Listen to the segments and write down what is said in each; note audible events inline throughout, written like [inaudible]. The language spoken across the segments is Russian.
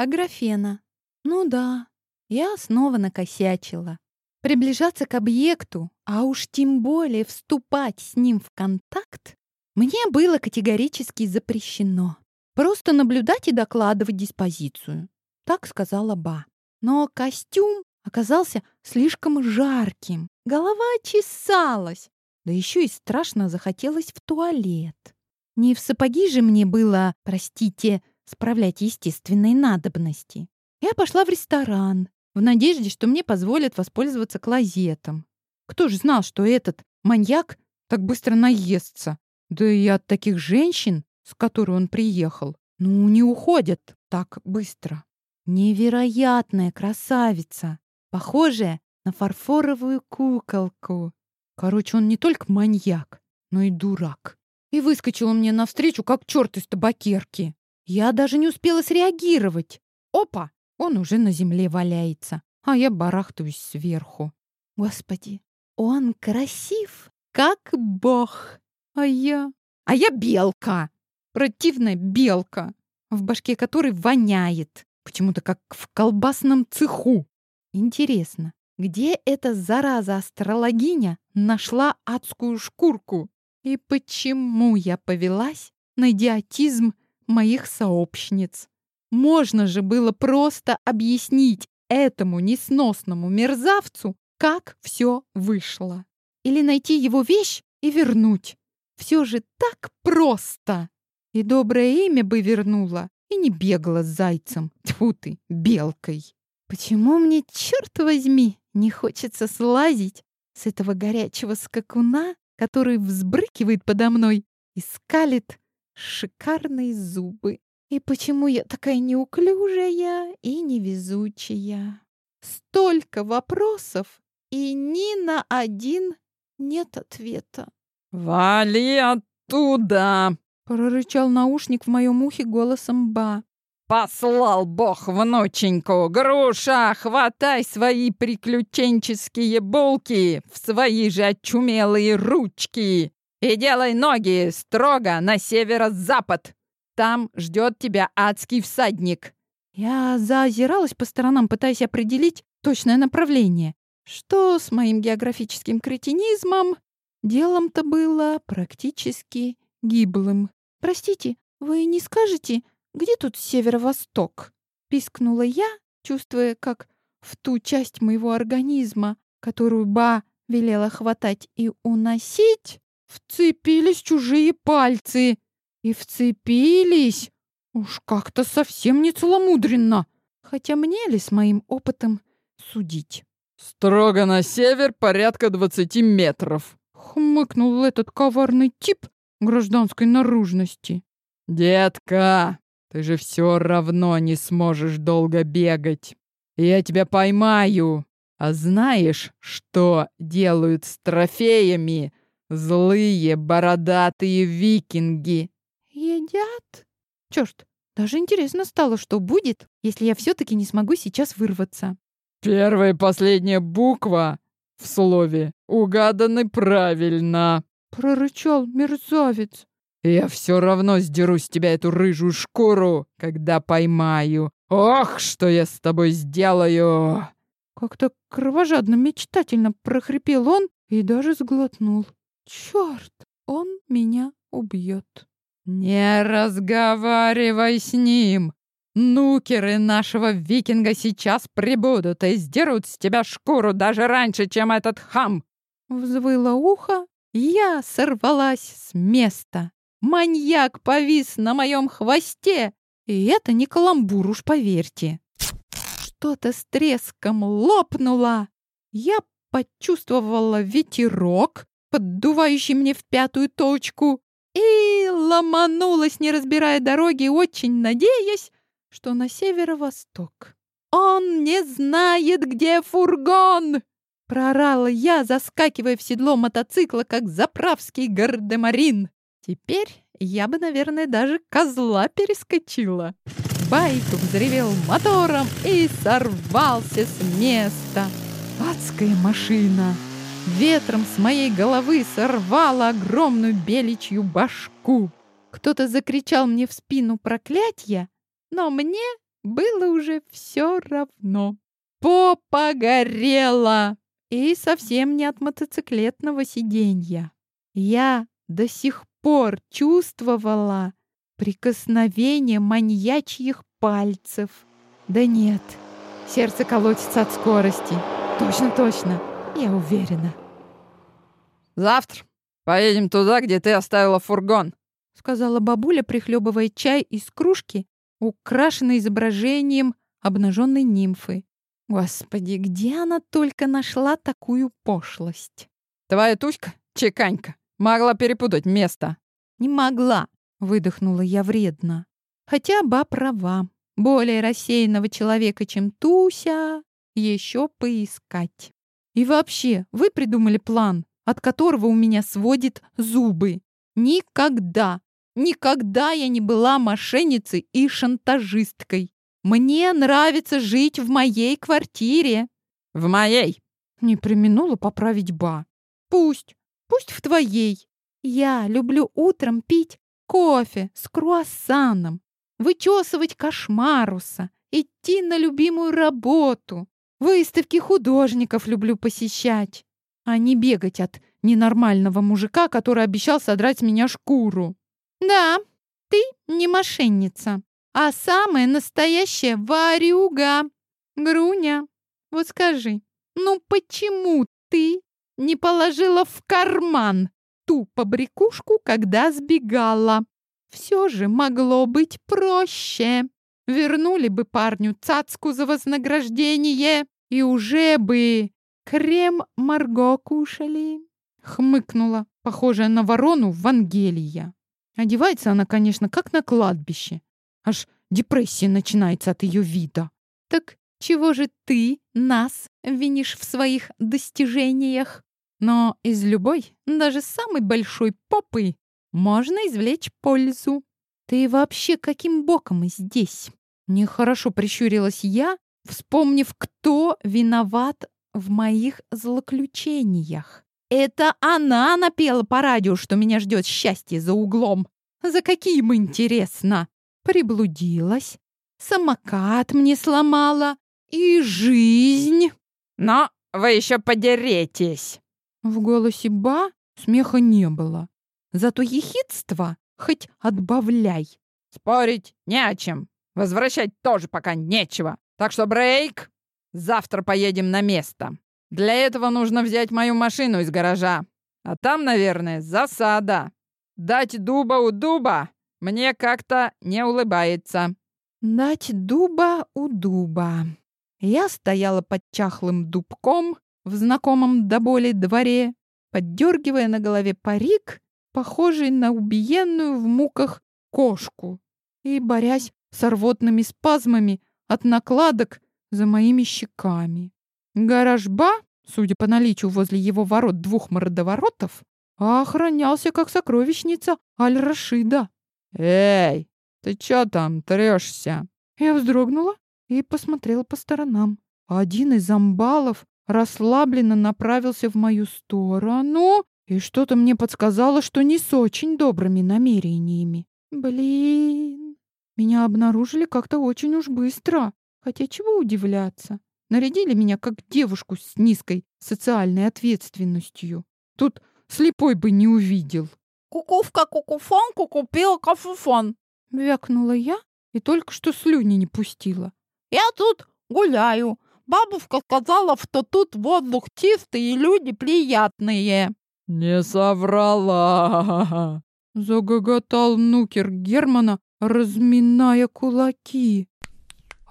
Аграфена. Ну да, я снова накосячила. Приближаться к объекту, а уж тем более вступать с ним в контакт, мне было категорически запрещено. Просто наблюдать и докладывать диспозицию. Так сказала Ба. Но костюм оказался слишком жарким. Голова чесалась. Да еще и страшно захотелось в туалет. Не в сапоги же мне было, простите, справлять естественные надобности. Я пошла в ресторан, в надежде, что мне позволят воспользоваться клозетом. Кто же знал, что этот маньяк так быстро наестся? Да и от таких женщин, с которой он приехал, ну, не уходят так быстро. Невероятная красавица, похожая на фарфоровую куколку. Короче, он не только маньяк, но и дурак. И выскочил мне навстречу, как черт из табакерки. Я даже не успела среагировать. Опа! Он уже на земле валяется, а я барахтаюсь сверху. Господи, он красив, как бог. А я... А я белка. Противная белка, в башке которой воняет. Почему-то как в колбасном цеху. Интересно, где эта зараза-астрологиня нашла адскую шкурку? И почему я повелась на идиотизм моих сообщниц? Можно же было просто объяснить этому несносному мерзавцу, как все вышло. Или найти его вещь и вернуть. Все же так просто. И доброе имя бы вернула, и не бегала с зайцем. Тьфу ты, белкой. Почему мне, черт возьми, не хочется слазить с этого горячего скакуна, который взбрыкивает подо мной и скалит шикарные зубы? И почему я такая неуклюжая и невезучая? Столько вопросов, и ни на один нет ответа. «Вали оттуда!» — прорычал наушник в моем ухе голосом Ба. «Послал бог внученьку! Груша, хватай свои приключенческие булки в свои же очумелые ручки и делай ноги строго на северо-запад!» Там ждет тебя адский всадник!» Я заозиралась по сторонам, пытаясь определить точное направление. Что с моим географическим кретинизмом? Делом-то было практически гиблым. «Простите, вы не скажете, где тут северо-восток?» Пискнула я, чувствуя, как в ту часть моего организма, которую Ба велела хватать и уносить, вцепились чужие пальцы. И вцепились. Уж как-то совсем не целомудренно. Хотя мне ли с моим опытом судить? «Строго на север порядка двадцати метров», — хмыкнул этот коварный тип гражданской наружности. «Детка, ты же все равно не сможешь долго бегать. Я тебя поймаю. А знаешь, что делают с трофеями злые бородатые викинги?» едят? Черт, даже интересно стало, что будет, если я все-таки не смогу сейчас вырваться. Первая и последняя буква в слове угаданы правильно. Прорычал мерзавец. Я все равно сдеру с тебя эту рыжую шкуру, когда поймаю. Ох, что я с тобой сделаю! Как-то кровожадно мечтательно прохрипел он и даже сглотнул. Черт, он меня убьет. «Не разговаривай с ним! Нукеры нашего викинга сейчас прибудут и сдерут с тебя шкуру даже раньше, чем этот хам!» Взвыло ухо, я сорвалась с места. Маньяк повис на моем хвосте, и это не каламбур, уж поверьте. Что-то с треском лопнуло. Я почувствовала ветерок, поддувающий мне в пятую точку, и ломанулась, не разбирая дороги, очень надеясь, что на северо-восток. «Он не знает, где фургон!» Прорала я, заскакивая в седло мотоцикла, как заправский гардемарин. Теперь я бы, наверное, даже козла перескочила. Байк взревел мотором и сорвался с места. Адская машина! Ветром с моей головы сорвало огромную беличью башку. Кто-то закричал мне в спину проклятия, но мне было уже все равно. Попа горела! И совсем не от мотоциклетного сиденья. Я до сих пор чувствовала прикосновение маньячьих пальцев. Да нет, сердце колотится от скорости. Точно, точно, я уверена. «Завтра поедем туда, где ты оставила фургон», сказала бабуля, прихлебывая чай из кружки, украшенной изображением обнаженной нимфы. Господи, где она только нашла такую пошлость? Твоя тучка, чеканька, могла перепутать место. Не могла, выдохнула я вредно. Хотя ба права. Более рассеянного человека, чем Туся, еще поискать. И вообще, вы придумали план, от которого у меня сводит зубы. Никогда, никогда я не была мошенницей и шантажисткой. Мне нравится жить в моей квартире. В моей. Не применула поправить Ба. Пусть, пусть в твоей. Я люблю утром пить кофе с круассаном, вычесывать кошмаруса, идти на любимую работу. Выставки художников люблю посещать, а не бегать от ненормального мужика, который обещал содрать с меня шкуру. Да, ты не мошенница а самая настоящая варюга. Груня, вот скажи, ну почему ты не положила в карман ту побрякушку, когда сбегала? Все же могло быть проще. Вернули бы парню цацку за вознаграждение и уже бы крем Марго кушали. Хмыкнула, похожая на ворону Вангелия. Одевается она, конечно, как на кладбище. Аж депрессия начинается от ее вида. Так чего же ты нас винишь в своих достижениях? Но из любой, даже самой большой попы, можно извлечь пользу. Ты вообще каким боком здесь? Нехорошо прищурилась я, вспомнив, кто виноват в моих злоключениях. Это она напела по радио, что меня ждет счастье за углом. За каким, интересно? приблудилась, самокат мне сломала и жизнь. Но вы еще подеретесь. В голосе Ба смеха не было. Зато ехидство хоть отбавляй. Спорить не о чем. Возвращать тоже пока нечего. Так что брейк. Завтра поедем на место. Для этого нужно взять мою машину из гаража. А там, наверное, засада. Дать дуба у дуба мне как-то не улыбается. Дать дуба у дуба. Я стояла под чахлым дубком в знакомом до боли дворе, поддергивая на голове парик, похожий на убиенную в муках кошку, и борясь с рвотными спазмами от накладок за моими щеками. Гараж-ба, судя по наличию возле его ворот двух мордоворотов, охранялся как сокровищница Аль-Рашида. «Эй, ты чё там трёшься?» Я вздрогнула и посмотрела по сторонам. Один из амбалов расслабленно направился в мою сторону, и что-то мне подсказало, что не с очень добрыми намерениями. Блин, меня обнаружили как-то очень уж быстро. Хотя чего удивляться? Нарядили меня как девушку с низкой социальной ответственностью. Тут слепой бы не увидел. Кукувка кукуфонку купила кафуфон. Вякнула я и только что слюни не пустила. Я тут гуляю. Бабушка сказала, что тут воздух чистый и люди приятные. Не соврала. [laughs] Загоготал нукер Германа, разминая кулаки.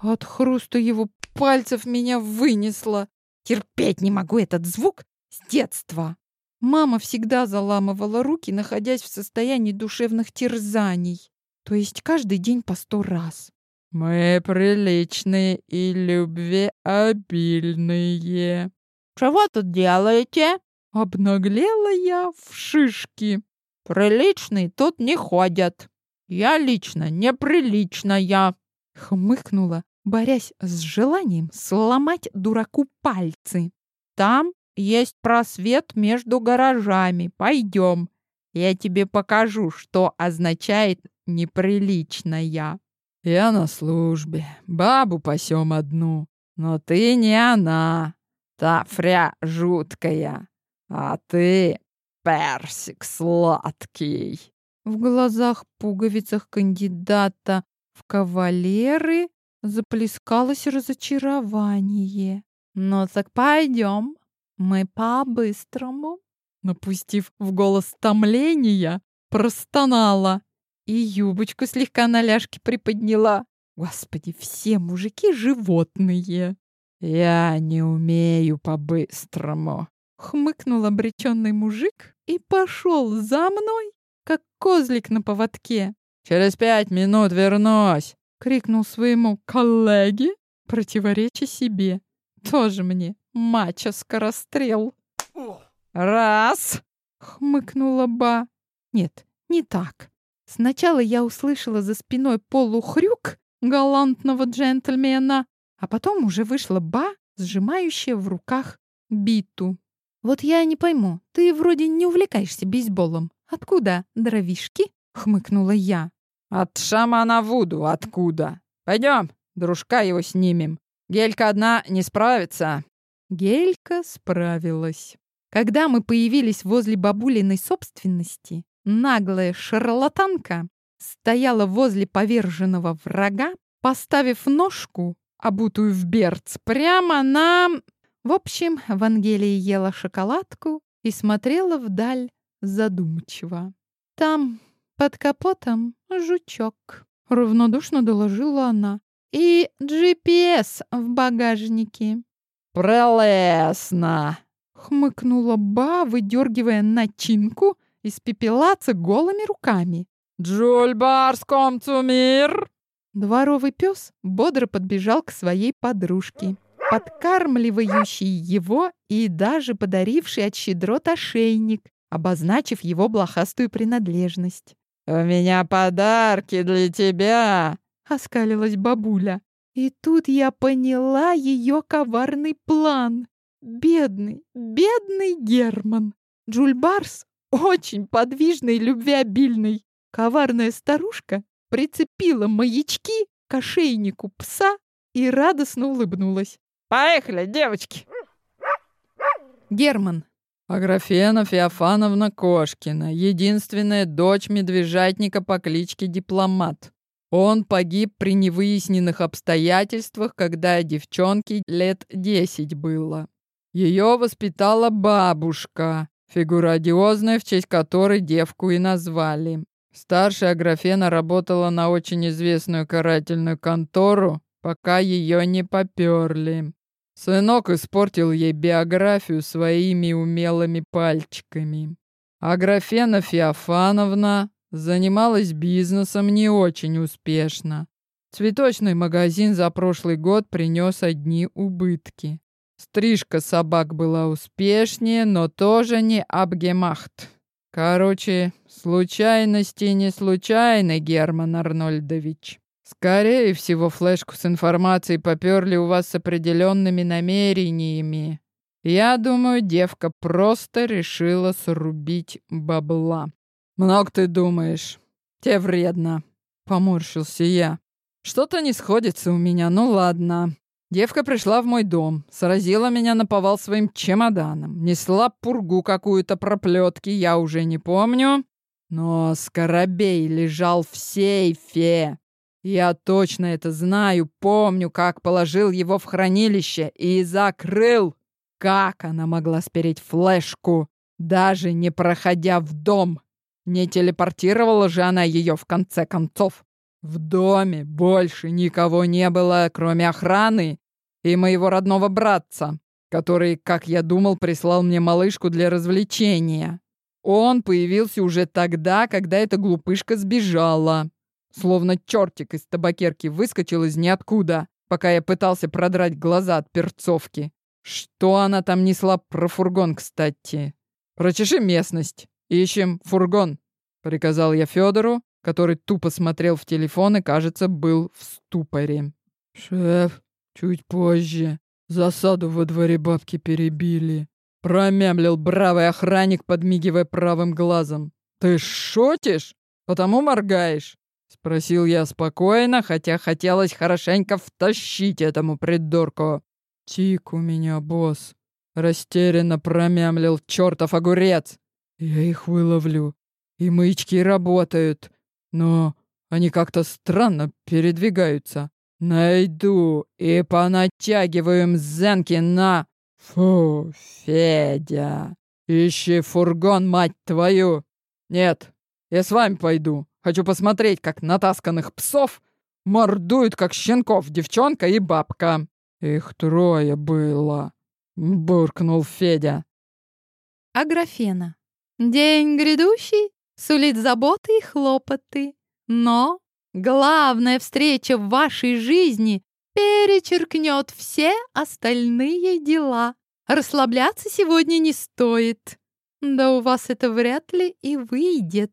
От хруста его пальцев меня вынесло. Терпеть не могу этот звук с детства. Мама всегда заламывала руки, находясь в состоянии душевных терзаний. То есть каждый день по сто раз. «Мы приличные и любвеобильные». «Что вы тут делаете?» Обнаглела я в шишки. «Приличные тут не ходят. Я лично неприличная», — хмыкнула, борясь с желанием сломать дураку пальцы. «Там есть просвет между гаражами. Пойдем. Я тебе покажу, что означает неприличная. Я на службе, бабу пасем одну. Но ты не она, та фря жуткая, а ты персик сладкий. В глазах пуговицах кандидата в кавалеры заплескалось разочарование. «Ну так пойдем, мы по-быстрому». Напустив в голос томления, простонала и юбочку слегка на ляжке приподняла. Господи, все мужики животные. «Я не умею по-быстрому», — хмыкнул обреченный мужик и пошел за мной, как козлик на поводке. «Через пять минут вернусь!» — крикнул своему коллеге, противореча себе. «Тоже мне мачо-скорострел!» «Раз!» — хмыкнула Ба. «Нет, не так. Сначала я услышала за спиной полухрюк галантного джентльмена, а потом уже вышла Ба, сжимающая в руках биту. «Вот я не пойму, ты вроде не увлекаешься бейсболом. Откуда дровишки?» — хмыкнула я. «От шамана Вуду откуда? Пойдем, дружка его снимем. Гелька одна не справится». Гелька справилась. Когда мы появились возле бабулиной собственности, наглая шарлатанка стояла возле поверженного врага, поставив ножку, обутую в берц, прямо на... В общем, Вангелия ела шоколадку и смотрела вдаль задумчиво. «Там, под капотом, жучок», — равнодушно доложила она. «И GPS в багажнике». «Прелестно!» — хмыкнула Ба, выдергивая начинку из пепелаца голыми руками. «Джульбарс комцумир!» Дворовый пес бодро подбежал к своей подружке, подкармливающей его и даже подаривший от щедрот ошейник, обозначив его блохастую принадлежность. «У меня подарки для тебя!» — оскалилась бабуля. И тут я поняла ее коварный план. Бедный, бедный Герман. Джульбарс очень подвижный и любвеобильный. Коварная старушка прицепила маячки к ошейнику пса и радостно улыбнулась. «Поехали, девочки!» Герман. Аграфена Феофановна Кошкина, единственная дочь медвежатника по кличке Дипломат. Он погиб при невыясненных обстоятельствах, когда девчонке лет десять было. Ее воспитала бабушка, фигура одиозная, в честь которой девку и назвали. Старшая Аграфена работала на очень известную карательную контору, пока ее не поперли. Сынок испортил ей биографию своими умелыми пальчиками. Аграфена Феофановна занималась бизнесом не очень успешно. Цветочный магазин за прошлый год принес одни убытки. Стрижка собак была успешнее, но тоже не абгемахт. Короче, случайности не случайны, Герман Арнольдович. Скорее всего, флешку с информацией поперли у вас с определенными намерениями. Я думаю, девка просто решила срубить бабла. Много ты думаешь. Тебе вредно. Поморщился я. Что-то не сходится у меня, ну ладно. Девка пришла в мой дом, сразила меня на повал своим чемоданом, несла пургу какую-то проплетки, я уже не помню. Но Скоробей лежал в сейфе. Я точно это знаю, помню, как положил его в хранилище и закрыл. Как она могла спереть флешку, даже не проходя в дом? Не телепортировала же она ее в конце концов. В доме больше никого не было, кроме охраны и моего родного братца, который, как я думал, прислал мне малышку для развлечения. Он появился уже тогда, когда эта глупышка сбежала. Словно чертик из табакерки выскочил из ниоткуда, пока я пытался продрать глаза от перцовки. Что она там несла про фургон, кстати? Прочеши местность. Ищем фургон, приказал я Федору, который тупо смотрел в телефон и, кажется, был в ступоре. «Шеф, чуть позже. Засаду во дворе бабки перебили», — промямлил бравый охранник, подмигивая правым глазом. «Ты шутишь? Потому моргаешь?» Спросил я спокойно, хотя хотелось хорошенько втащить этому придурку. Тик у меня, босс. Растерянно промямлил чертов огурец. Я их выловлю. И мычки работают. Но они как-то странно передвигаются. Найду и понатягиваю им зенки на... Фу, Федя, ищи фургон, мать твою. Нет, я с вами пойду. Хочу посмотреть, как натасканных псов мордуют, как щенков, девчонка и бабка. Их трое было, буркнул Федя. Аграфена. День грядущий сулит заботы и хлопоты, но главная встреча в вашей жизни перечеркнет все остальные дела. Расслабляться сегодня не стоит. Да у вас это вряд ли и выйдет.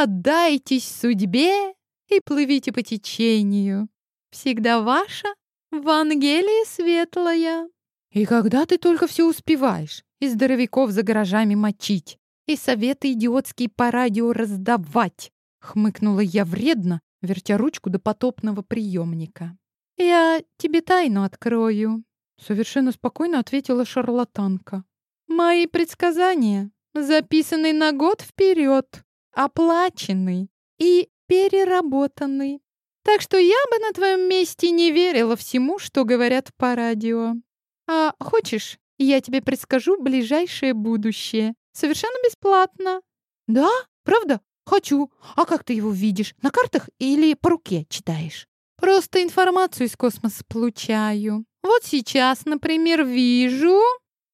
Отдайтесь судьбе и плывите по течению. Всегда ваша Вангелия Светлая. И когда ты только все успеваешь? И здоровяков за гаражами мочить, и советы идиотские по радио раздавать. Хмыкнула я вредно, вертя ручку до потопного приемника. «Я тебе тайну открою», — совершенно спокойно ответила шарлатанка. «Мои предсказания записаны на год вперед оплаченный и переработанный. Так что я бы на твоем месте не верила всему, что говорят по радио. А хочешь, я тебе предскажу ближайшее будущее. Совершенно бесплатно. Да? Правда? Хочу. А как ты его видишь? На картах или по руке читаешь? Просто информацию из космоса получаю. Вот сейчас, например, вижу,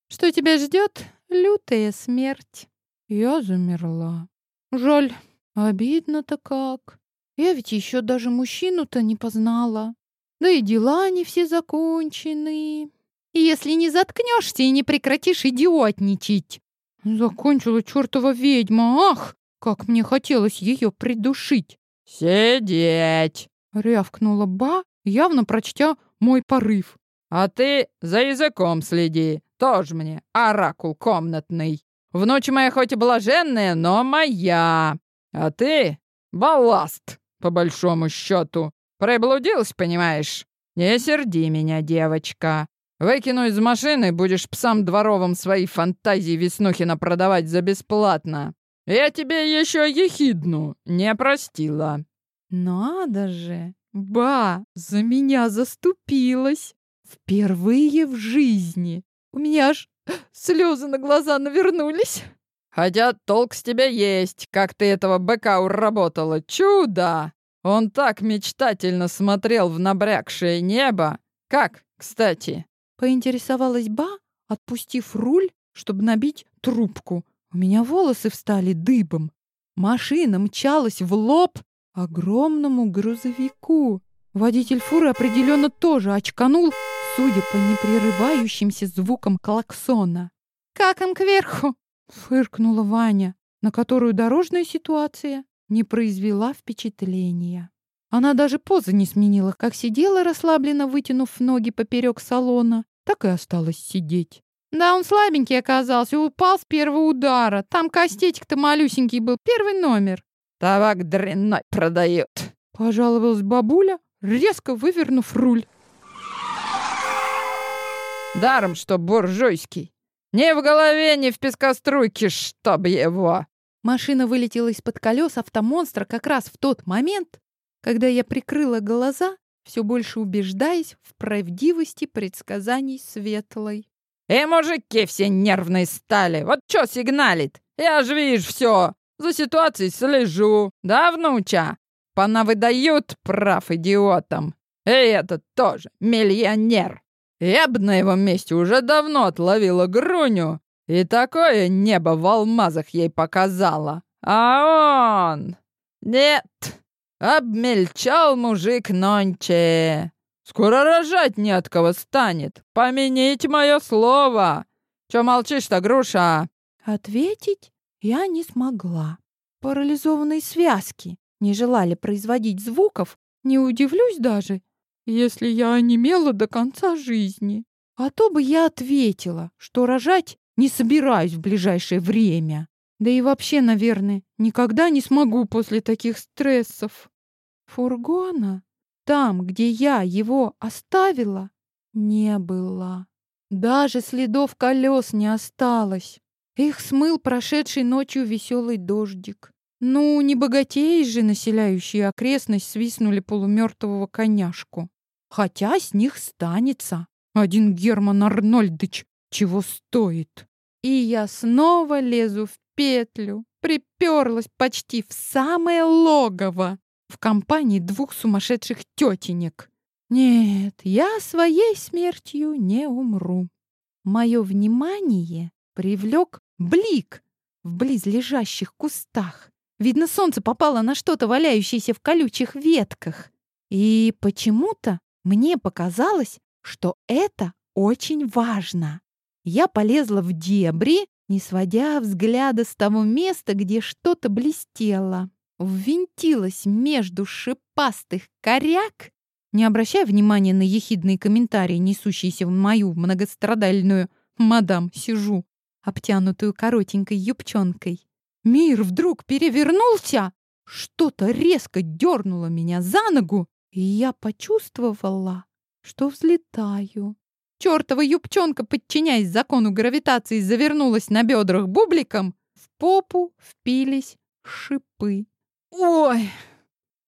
что тебя ждет лютая смерть. Я замерла. Жаль, обидно-то как. Я ведь еще даже мужчину-то не познала. Да и дела не все закончены. И если не заткнешься и не прекратишь идиотничать. Закончила чертова ведьма. Ах, как мне хотелось ее придушить. «Сидеть!» — рявкнула Ба, явно прочтя мой порыв. «А ты за языком следи. Тоже мне оракул комнатный». В ночь моя хоть и блаженная, но моя. А ты — балласт, по большому счету. Приблудилась, понимаешь? Не серди меня, девочка. Выкину из машины, будешь псам дворовым свои фантазии Веснухина продавать за бесплатно. Я тебе еще ехидну не простила. Надо же, ба, за меня заступилась. Впервые в жизни. У меня аж Слезы на глаза навернулись. Хотя толк с тебя есть, как ты этого быка уработала. Чудо! Он так мечтательно смотрел в набрякшее небо. Как, кстати? Поинтересовалась Ба, отпустив руль, чтобы набить трубку. У меня волосы встали дыбом. Машина мчалась в лоб огромному грузовику. Водитель фуры определенно тоже очканул, судя по непрерывающимся звукам клаксона. «Как им кверху?» — фыркнула Ваня, на которую дорожная ситуация не произвела впечатления. Она даже позы не сменила, как сидела расслабленно, вытянув ноги поперек салона, так и осталась сидеть. Да, он слабенький оказался, упал с первого удара. Там костетик-то малюсенький был, первый номер. «Табак дрянной продает», — пожаловалась бабуля, резко вывернув руль. Даром, что буржуйский. Ни в голове, ни в пескоструйке, чтоб его!» Машина вылетела из-под колес автомонстра как раз в тот момент, когда я прикрыла глаза, все больше убеждаясь в правдивости предсказаний Светлой. «И мужики все нервные стали! Вот что сигналит? Я же вижу все! За ситуацией слежу! Да, внуча? Понавыдают прав идиотам! И этот тоже миллионер!» Я бы на его месте уже давно отловила Груню и такое небо в алмазах ей показала. А он... Нет, обмельчал мужик нонче. Скоро рожать не от кого станет. Помяните мое слово. Че молчишь-то, груша? Ответить я не смогла. Парализованные связки не желали производить звуков. Не удивлюсь даже, если я онемела до конца жизни. А то бы я ответила, что рожать не собираюсь в ближайшее время. Да и вообще, наверное, никогда не смогу после таких стрессов. Фургона, там, где я его оставила, не было. Даже следов колес не осталось. Их смыл прошедший ночью веселый дождик. Ну, не богатеи же, населяющие окрестность, свистнули полумертвого коняшку. Хотя с них станется. Один Герман Арнольдыч чего стоит. И я снова лезу в петлю, приперлась почти в самое логово в компании двух сумасшедших тетенек. Нет, я своей смертью не умру. Мое внимание привлек блик в близлежащих кустах. Видно, солнце попало на что-то, валяющееся в колючих ветках. И почему-то мне показалось, что это очень важно. Я полезла в дебри, не сводя взгляда с того места, где что-то блестело. Ввинтилась между шипастых коряк, не обращая внимания на ехидные комментарии, несущиеся в мою многострадальную «мадам, сижу», обтянутую коротенькой юбчонкой. Мир вдруг перевернулся, что-то резко дернуло меня за ногу, и я почувствовала, что взлетаю. Чёртова юбчонка, подчиняясь закону гравитации, завернулась на бедрах бубликом. В попу впились шипы. Ой!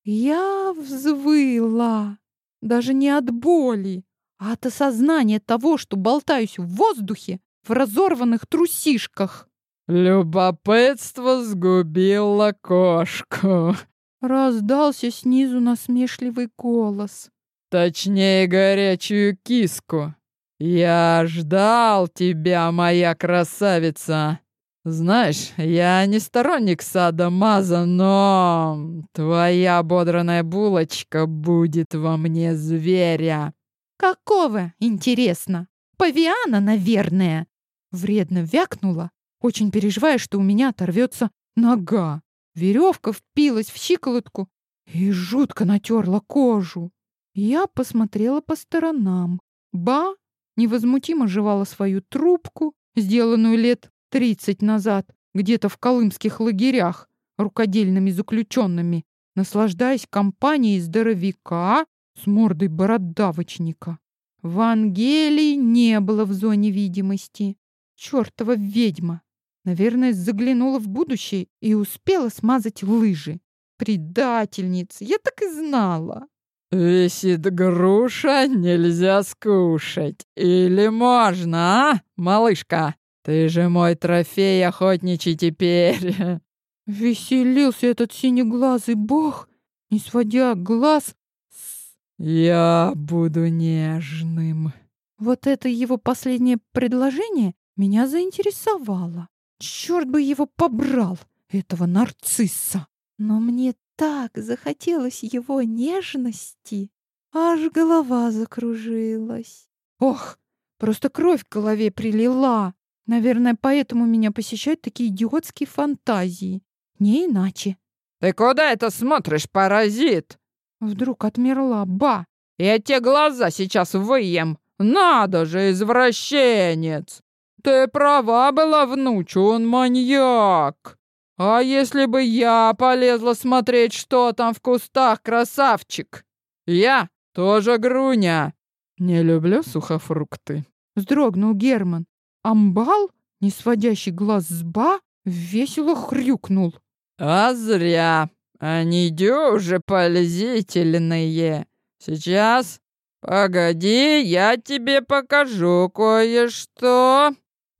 Я взвыла. Даже не от боли, а от осознания того, что болтаюсь в воздухе в разорванных трусишках. «Любопытство сгубило кошку», — раздался снизу насмешливый голос. «Точнее, горячую киску. Я ждал тебя, моя красавица. Знаешь, я не сторонник сада Маза, но твоя бодраная булочка будет во мне зверя». «Какого, интересно? Павиана, наверное?» Вредно вякнула, очень переживая, что у меня оторвется нога. Веревка впилась в щиколотку и жутко натерла кожу. Я посмотрела по сторонам. Ба невозмутимо жевала свою трубку, сделанную лет тридцать назад, где-то в колымских лагерях, рукодельными заключенными, наслаждаясь компанией здоровяка с мордой бородавочника. Вангелии не было в зоне видимости. Чёртова ведьма! Наверное, заглянула в будущее и успела смазать лыжи. Предательница! Я так и знала. «Висит груша, нельзя скушать. Или можно, а, малышка? Ты же мой трофей охотничий теперь!» [laughs] Веселился этот синеглазый бог, не сводя глаз с... «Я буду нежным». Вот это его последнее предложение меня заинтересовало. Черт бы его побрал, этого нарцисса! Но мне так захотелось его нежности, аж голова закружилась. Ох, просто кровь в голове прилила. Наверное, поэтому меня посещают такие идиотские фантазии. Не иначе. «Ты куда это смотришь, паразит?» Вдруг отмерла Ба. «Я те глаза сейчас выем. Надо же, извращенец!» Ты права была, внучу, он маньяк. А если бы я полезла смотреть, что там в кустах, красавчик? Я тоже груня. Не люблю сухофрукты. Вздрогнул Герман. Амбал, не сводящий глаз с ба, весело хрюкнул. А зря. Они дюже полезительные. Сейчас, погоди, я тебе покажу кое-что.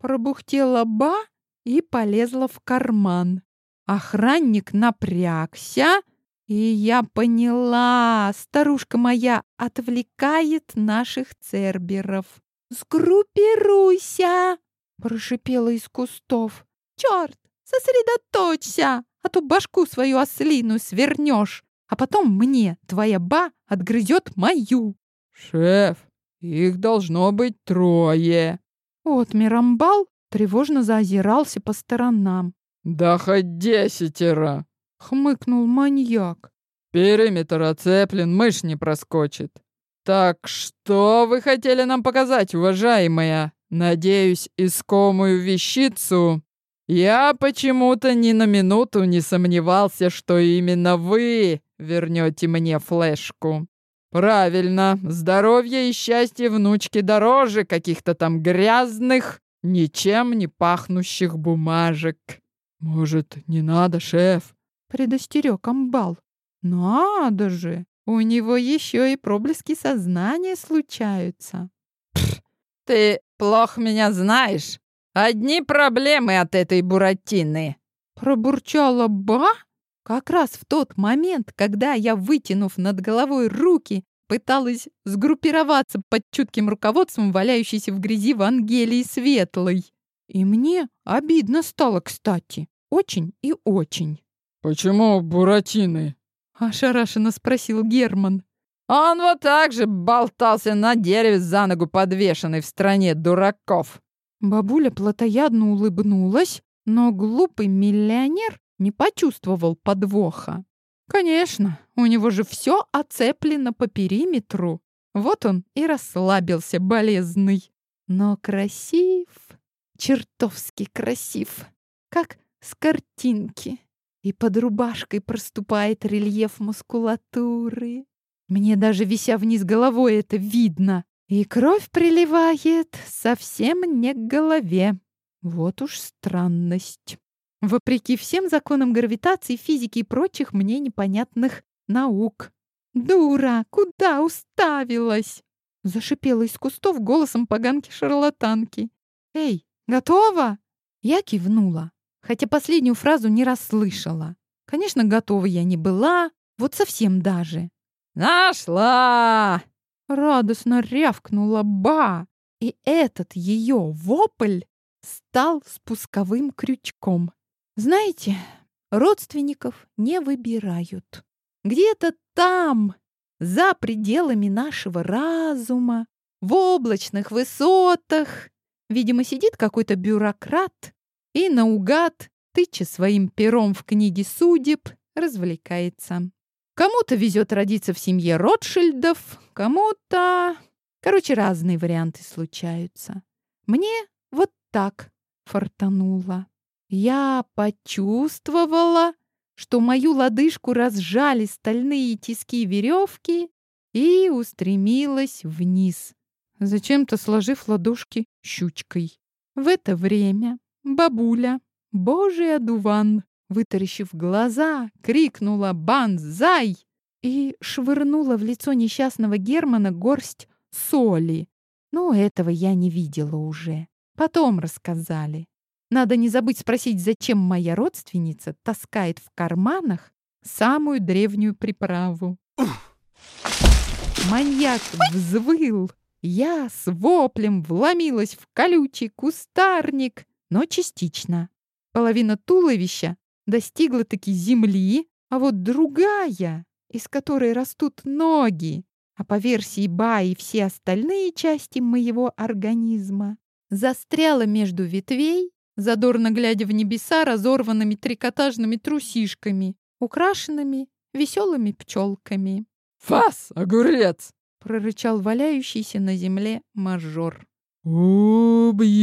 Пробухтела ба и полезла в карман. Охранник напрягся, и я поняла, старушка моя отвлекает наших церберов. «Сгруппируйся!» — прошипела из кустов. «Черт, сосредоточься, а то башку свою ослину свернешь, а потом мне твоя ба отгрызет мою». «Шеф, их должно быть трое», вот Мирамбал тревожно заозирался по сторонам. «Да хоть десятеро!» — хмыкнул маньяк. «Периметр оцеплен, мышь не проскочит. Так что вы хотели нам показать, уважаемая? Надеюсь, искомую вещицу?» Я почему-то ни на минуту не сомневался, что именно вы вернете мне флешку. Правильно, здоровье и счастье внучки дороже каких-то там грязных, ничем не пахнущих бумажек. Может, не надо, шеф? Предостерег амбал. Надо же, у него еще и проблески сознания случаются. Ты плохо меня знаешь. Одни проблемы от этой буратины. Пробурчала ба как раз в тот момент, когда я, вытянув над головой руки, пыталась сгруппироваться под чутким руководством валяющейся в грязи Вангелии Светлой. И мне обидно стало, кстати. Очень и очень. «Почему Буратины?» — ошарашенно спросил Герман. «Он вот так же болтался на дереве за ногу подвешенный в стране дураков». Бабуля плотоядно улыбнулась, но глупый миллионер не почувствовал подвоха. Конечно, у него же все оцеплено по периметру. Вот он и расслабился болезный. Но красив, чертовски красив, как с картинки. И под рубашкой проступает рельеф мускулатуры. Мне даже вися вниз головой это видно. И кровь приливает совсем не к голове. Вот уж странность. Вопреки всем законам гравитации, физики и прочих мне непонятных наук. «Дура! Куда уставилась?» Зашипела из кустов голосом поганки-шарлатанки. «Эй, готова?» Я кивнула, хотя последнюю фразу не расслышала. Конечно, готова я не была, вот совсем даже. «Нашла!» Радостно рявкнула Ба, и этот ее вопль стал спусковым крючком. Знаете, родственников не выбирают. Где-то там, за пределами нашего разума, в облачных высотах, видимо, сидит какой-то бюрократ и наугад, тыча своим пером в книге судеб, развлекается. Кому-то везет родиться в семье Ротшильдов, кому-то... Короче, разные варианты случаются. Мне вот так фартануло. Я почувствовала, что мою лодыжку разжали стальные тиски веревки и устремилась вниз, зачем-то сложив ладошки щучкой. В это время бабуля, божий одуван, вытаращив глаза, крикнула «Банзай!» и швырнула в лицо несчастного Германа горсть соли. Но этого я не видела уже. Потом рассказали. Надо не забыть спросить, зачем моя родственница таскает в карманах самую древнюю приправу. Маньяк взвыл. Я с воплем вломилась в колючий кустарник, но частично. Половина туловища достигла таки земли, а вот другая, из которой растут ноги, а по версии Баи все остальные части моего организма, застряла между ветвей задорно глядя в небеса разорванными трикотажными трусишками, украшенными веселыми пчелками. «Фас, огурец!» — прорычал валяющийся на земле мажор. «Убью!»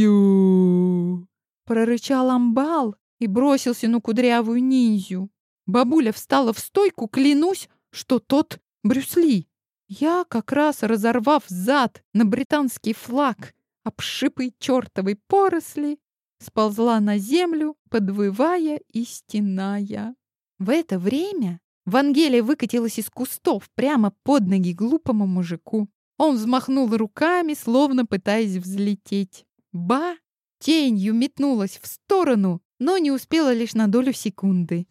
— прорычал амбал и бросился на кудрявую ниндзю. Бабуля встала в стойку, клянусь, что тот Брюсли. Я, как раз разорвав зад на британский флаг, обшипой чертовой поросли, сползла на землю, подвывая и стеная. В это время Вангелия выкатилась из кустов прямо под ноги глупому мужику. Он взмахнул руками, словно пытаясь взлететь. Ба! Тенью метнулась в сторону, но не успела лишь на долю секунды.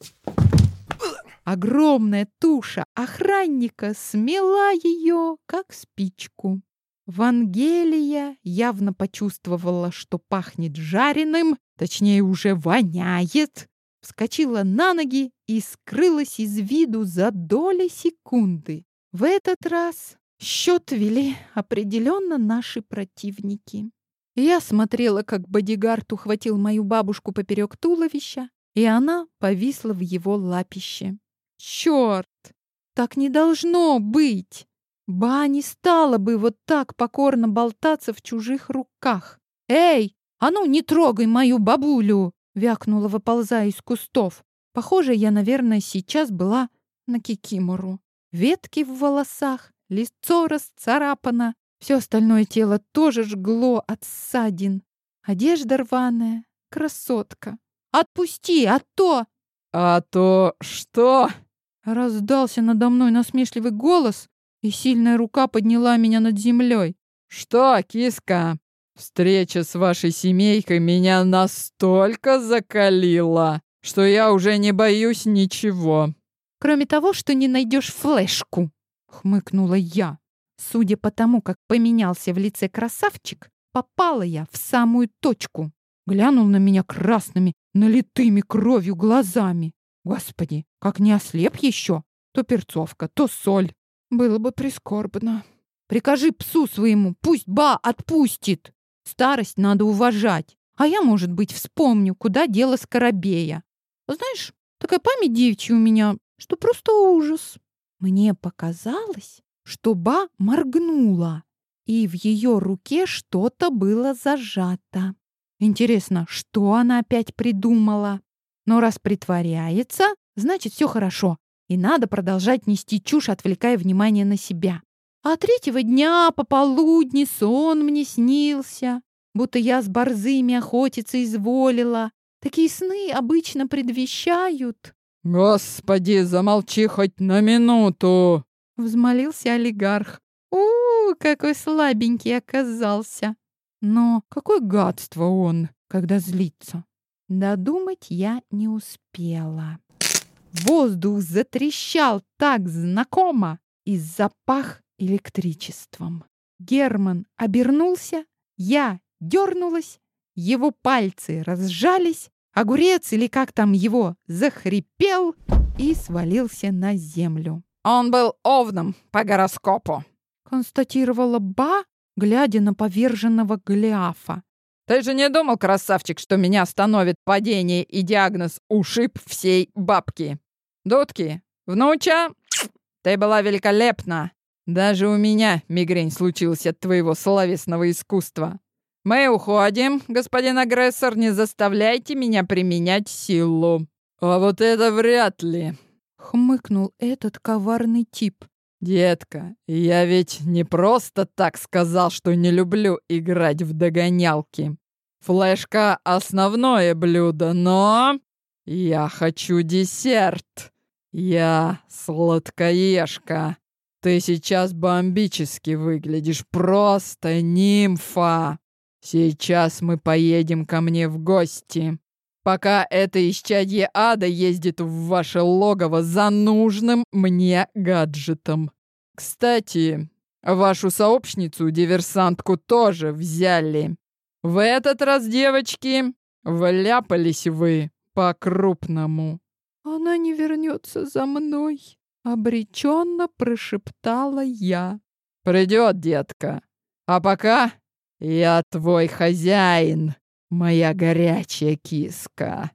Огромная туша охранника смела ее, как спичку. Вангелия явно почувствовала, что пахнет жареным, точнее уже воняет, вскочила на ноги и скрылась из виду за доли секунды. В этот раз счет вели определенно наши противники. Я смотрела, как бодигард ухватил мою бабушку поперек туловища, и она повисла в его лапище. Черт! Так не должно быть! Ба не стала бы вот так покорно болтаться в чужих руках. «Эй, а ну не трогай мою бабулю!» — вякнула, выползая из кустов. Похоже, я, наверное, сейчас была на кикимору. Ветки в волосах, лицо расцарапано. Все остальное тело тоже жгло от ссадин. Одежда рваная. Красотка. «Отпусти, а то...» «А то что?» Раздался надо мной насмешливый голос, и сильная рука подняла меня над землей. «Что, киска? Встреча с вашей семейкой меня настолько закалила, что я уже не боюсь ничего». «Кроме того, что не найдешь флешку», — хмыкнула я. Судя по тому, как поменялся в лице красавчик, попала я в самую точку. Глянул на меня красными, налитыми кровью глазами. Господи, как не ослеп еще! То перцовка, то соль. Было бы прискорбно. Прикажи псу своему, пусть ба отпустит. Старость надо уважать. А я, может быть, вспомню, куда дело Скоробея. Знаешь, такая память девичья у меня, что просто ужас. Мне показалось, что ба моргнула, и в ее руке что-то было зажато. Интересно, что она опять придумала? Но раз притворяется, значит, все хорошо, и надо продолжать нести чушь, отвлекая внимание на себя. А третьего дня пополудни сон мне снился, будто я с борзыми охотиться изволила. Такие сны обычно предвещают. «Господи, замолчи хоть на минуту!» — взмолился олигарх. у, какой слабенький оказался! Но какое гадство он, когда злится!» Додумать я не успела. Воздух затрещал так знакомо и запах электричеством. Герман обернулся, я дернулась, его пальцы разжались, огурец или как там его захрипел и свалился на землю. «Он был овном по гороскопу», — констатировала Ба, глядя на поверженного Голиафа. «Ты же не думал, красавчик, что меня остановит падение и диагноз «ушиб всей бабки»? Дудки, внуча, ты была великолепна. Даже у меня мигрень случился от твоего словесного искусства. Мы уходим, господин агрессор, не заставляйте меня применять силу». «А вот это вряд ли», — хмыкнул этот коварный тип. «Детка, я ведь не просто так сказал, что не люблю играть в догонялки. Флешка — основное блюдо, но я хочу десерт. Я сладкоежка. Ты сейчас бомбически выглядишь, просто нимфа. Сейчас мы поедем ко мне в гости. Пока это исчадье ада ездит в ваше логово за нужным мне гаджетом. Кстати, вашу сообщницу, диверсантку, тоже взяли. В этот раз, девочки, вляпались вы по-крупному. Она не вернется за мной, обреченно прошептала я. Придет, детка. А пока я твой хозяин моя горячая киска.